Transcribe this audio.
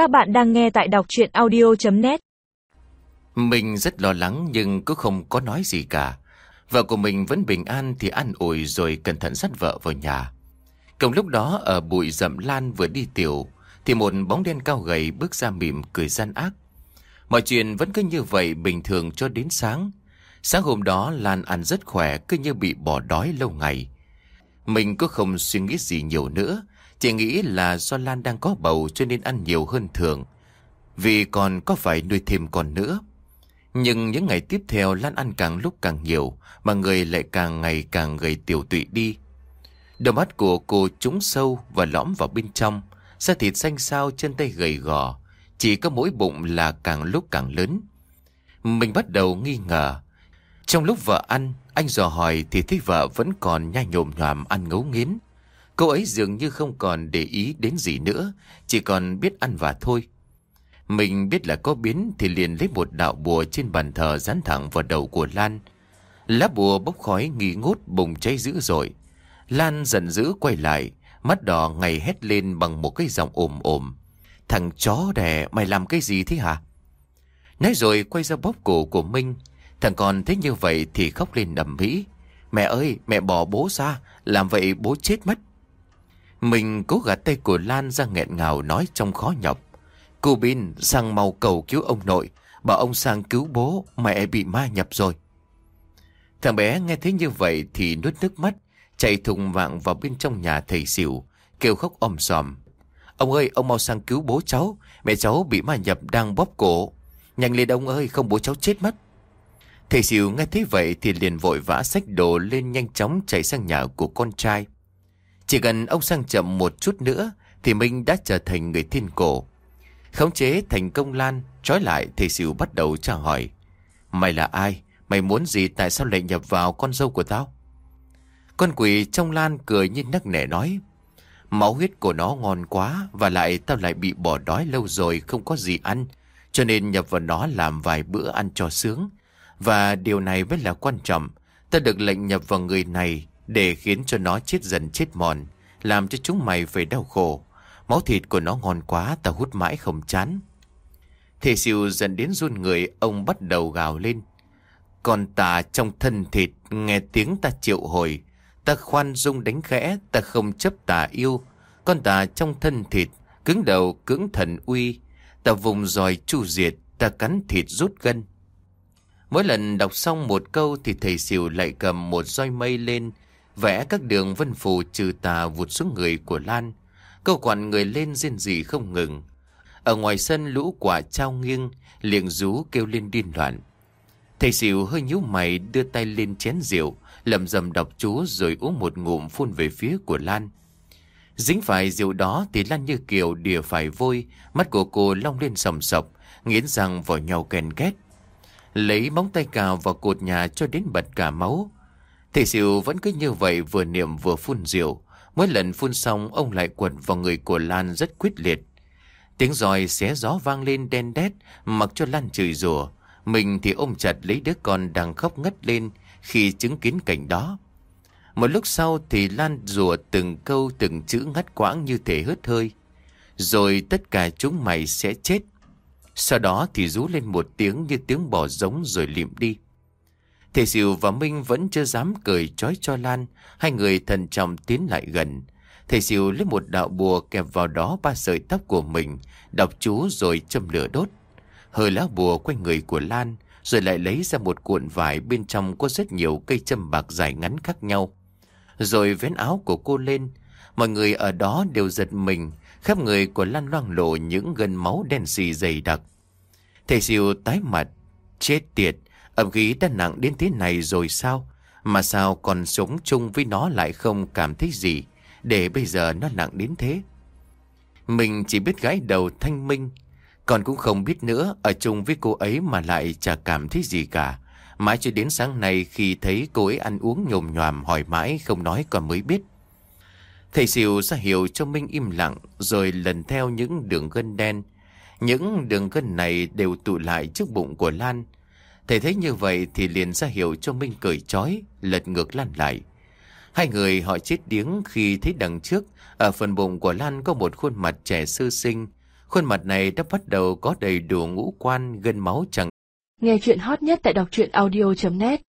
Các bạn đang nghe tại đọc chuyện audio.net Mình rất lo lắng nhưng cũng không có nói gì cả. Vợ của mình vẫn bình an thì an ủi rồi cẩn thận dắt vợ vào nhà. Cùng lúc đó, ở bụi rậm lan vừa đi tiểu, thì một bóng đen cao gầy bước ra mỉm cười gian ác. Mọi chuyện vẫn cứ như vậy bình thường cho đến sáng. Sáng hôm đó, Lan ăn rất khỏe, cứ như bị bỏ đói lâu ngày. Mình cũng không suy nghĩ gì nhiều nữa. Chỉ nghĩ là do Lan đang có bầu cho nên ăn nhiều hơn thường. Vì còn có phải nuôi thêm con nữa. Nhưng những ngày tiếp theo Lan ăn càng lúc càng nhiều mà người lại càng ngày càng gầy tiểu tụy đi. Đôi mắt của cô trúng sâu và lõm vào bên trong. Da thịt xanh xao chân tay gầy gò. Chỉ có mỗi bụng là càng lúc càng lớn. Mình bắt đầu nghi ngờ. Trong lúc vợ ăn, anh dò hỏi thì thấy vợ vẫn còn nhai nhồm nhòm ăn ngấu nghiến. Cô ấy dường như không còn để ý đến gì nữa, chỉ còn biết ăn và thôi. Mình biết là có biến thì liền lấy một đạo bùa trên bàn thờ dán thẳng vào đầu của Lan. Lá bùa bốc khói nghi ngút bùng cháy dữ dội. Lan giận dữ quay lại, mắt đỏ ngày hét lên bằng một cái giọng ồm ồm. Thằng chó đẻ, mày làm cái gì thế hả? Nói rồi quay ra bóp cổ của Minh. Thằng con thấy như vậy thì khóc lên đầm mỹ. Mẹ ơi, mẹ bỏ bố ra, làm vậy bố chết mất. Mình cố gạt tay của Lan ra nghẹn ngào nói trong khó nhọc. Cô Bin sang mau cầu cứu ông nội, bảo ông sang cứu bố, mẹ bị ma nhập rồi. Thằng bé nghe thấy như vậy thì nuốt nước mắt, chạy thùng vạng vào bên trong nhà thầy xỉu, kêu khóc om sòm. Ông ơi, ông mau sang cứu bố cháu, mẹ cháu bị ma nhập đang bóp cổ. Nhanh lên ông ơi, không bố cháu chết mất. Thầy xỉu nghe thấy vậy thì liền vội vã xách đồ lên nhanh chóng chạy sang nhà của con trai. Chỉ cần ông sang chậm một chút nữa thì Minh đã trở thành người thiên cổ. Khống chế thành công Lan, trói lại thầy xỉu bắt đầu tra hỏi. Mày là ai? Mày muốn gì tại sao lại nhập vào con dâu của tao? Con quỷ trong Lan cười như nắc nẻ nói. Máu huyết của nó ngon quá và lại tao lại bị bỏ đói lâu rồi không có gì ăn. Cho nên nhập vào nó làm vài bữa ăn cho sướng. Và điều này mới là quan trọng. Ta được lệnh nhập vào người này để khiến cho nó chết dần chết mòn, làm cho chúng mày phải đau khổ. Máu thịt của nó ngon quá, ta hút mãi không chán. Thề siêu dần đến run người, ông bắt đầu gào lên. Còn ta trong thân thịt, nghe tiếng ta triệu hồi. Ta khoan dung đánh khẽ, ta không chấp tà yêu. Con ta trong thân thịt, cứng đầu cứng thần uy. Ta vùng dòi chu diệt, ta cắn thịt rút gân. Mỗi lần đọc xong một câu thì thầy xỉu lại cầm một roi mây lên, vẽ các đường vân phù trừ tà vụt xuống người của Lan. Câu quản người lên riêng gì không ngừng. Ở ngoài sân lũ quả trao nghiêng, liền rú kêu lên điên loạn. Thầy xỉu hơi nhíu mày đưa tay lên chén rượu, lầm rầm đọc chú rồi uống một ngụm phun về phía của Lan. Dính phải rượu đó thì Lan như kiều đìa phải vôi, mắt của cô long lên sầm sọc, nghiến răng vào nhau kèn két. Lấy móng tay cào vào cột nhà cho đến bật cả máu. Thầy xỉu vẫn cứ như vậy vừa niệm vừa phun rượu. Mỗi lần phun xong, ông lại quẩn vào người của Lan rất quyết liệt. Tiếng roi xé gió vang lên đen đét, mặc cho Lan chửi rủa. Mình thì ôm chặt lấy đứa con đang khóc ngất lên khi chứng kiến cảnh đó. Một lúc sau thì Lan rùa từng câu từng chữ ngắt quãng như thể hớt hơi. Rồi tất cả chúng mày sẽ chết. Sau đó thì rú lên một tiếng như tiếng bò giống rồi lịm đi. Thầy Diệu và Minh vẫn chưa dám cười chói cho Lan. Hai người thần trọng tiến lại gần. Thầy Diệu lấy một đạo bùa kẹp vào đó ba sợi tóc của mình, đọc chú rồi châm lửa đốt. Hơi lá bùa quanh người của Lan, rồi lại lấy ra một cuộn vải bên trong có rất nhiều cây châm bạc dài ngắn khác nhau. Rồi vén áo của cô lên, mọi người ở đó đều giật mình, khắp người của Lan loang lộ những gân máu đen xì dày đặc. Thầy Diệu tái mặt, chết tiệt, Âm khí đã nặng đến thế này rồi sao? Mà sao còn sống chung với nó lại không cảm thấy gì? Để bây giờ nó nặng đến thế. Mình chỉ biết gái đầu thanh minh. Còn cũng không biết nữa ở chung với cô ấy mà lại chả cảm thấy gì cả. Mãi cho đến sáng nay khi thấy cô ấy ăn uống nhồm nhòm, hỏi mãi không nói còn mới biết. Thầy xìu ra hiệu cho Minh im lặng, rồi lần theo những đường gân đen. Những đường gân này đều tụ lại trước bụng của Lan. Thầy thấy như vậy thì liền ra hiệu cho Minh cởi trói, lật ngược Lan lại. Hai người họ chết điếng khi thấy đằng trước, ở phần bụng của Lan có một khuôn mặt trẻ sơ sinh, Khuôn mặt này đã bắt đầu có đầy đủ ngũ quan, gân máu chẳng. Nghe chuyện hot nhất tại đọc truyện audio.net